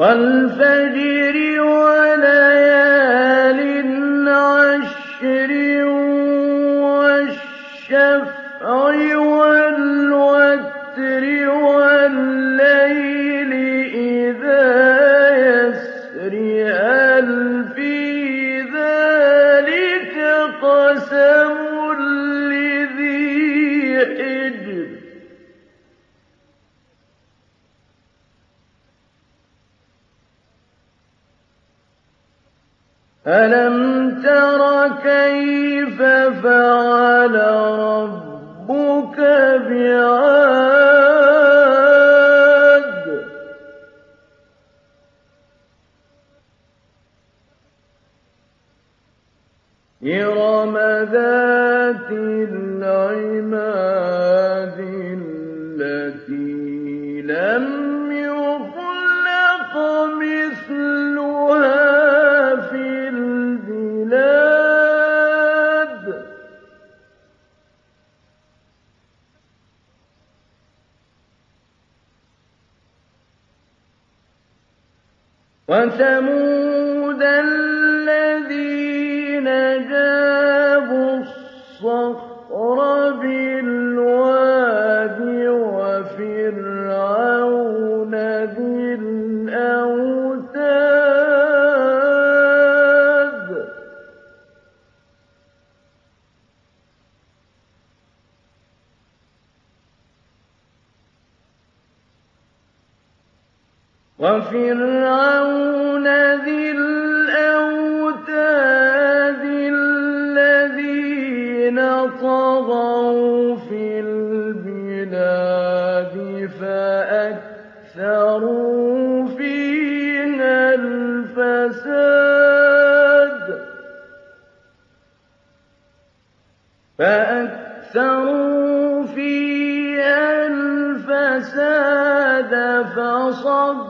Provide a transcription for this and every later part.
وَالْفَجْرِ وَلَيَالٍ أَلَمْ تَرَ كَيْفَ فَعَلَ رَبُّكَ بِعَادٍ؟ إِرَمَ ذَاتِ الْعِمَادِ الَّتِي لَمْ وَثَمُودَ الَّذِينَ جَابُوا وَفِرْعَوْنَ ذِي الْأَوْتَادِ الَّذِينَ طَغَوْا فِي الْبِلَادِ فَأَكْثَرُوا فِيهَا الْفَسَادَ فَصَبَّ عَلَيْهِمْ رَبُّكَ سَوْطَ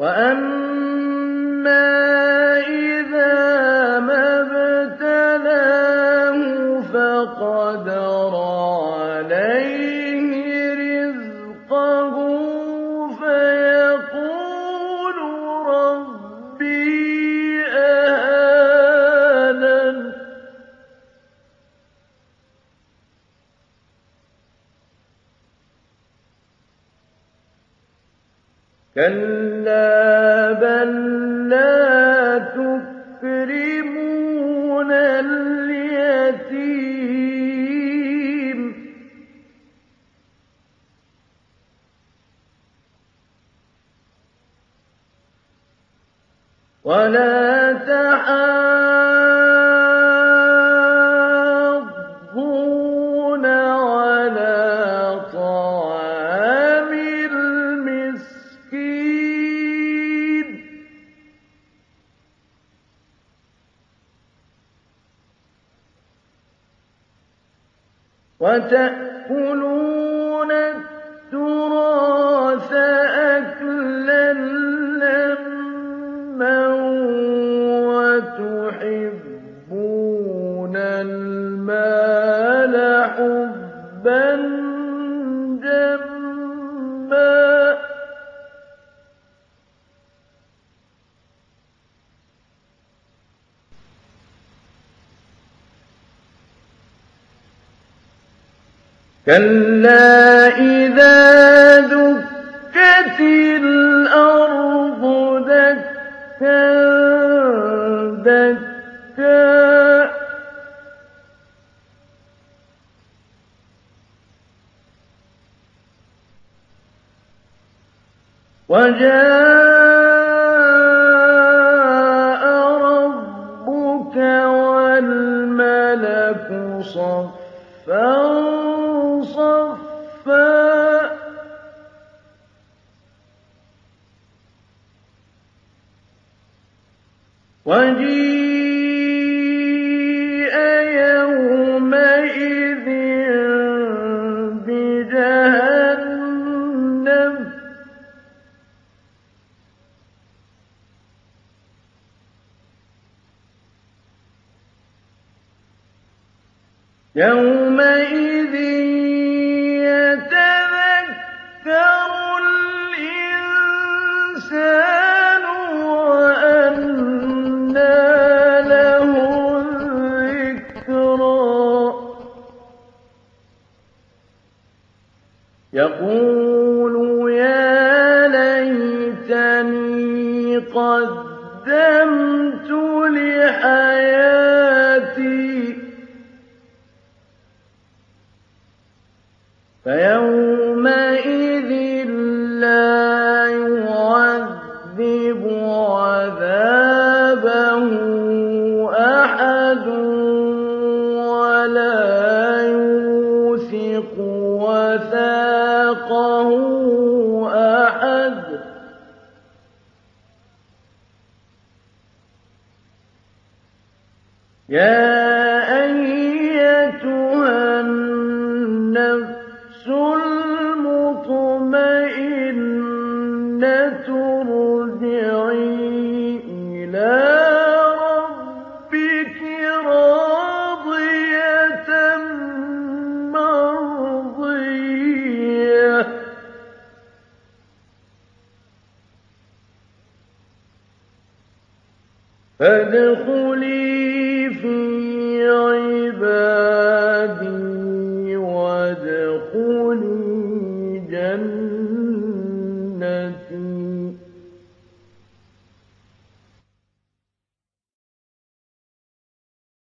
وَأَمَّا كَلَّا بَل لَّا تُكْرِمُونَ الْيَتِيمَ وَلَا تَحَاضُّونَ وَتَأْكُلُونَ التُّرَاثَ كَلَّا إِذَا دُكَّتِ الْأَرْضُ دَكًّا دَكًّا وَجَاءَ رَبُّكَ وَالْمَلَكُ صَفًّا وَجِيءَ يَوْمَئِذٍ بِجَهَنَّمَ ۚ. يَوْمَئِذٍ يَقُولُ يَا لَيْتَنِي قَدَّمْتُ لِحَيَاتِي. فَيَوْمَئِذٍ وَثَاقَهُ أَحَدٌ. يَا فَادْخُلِي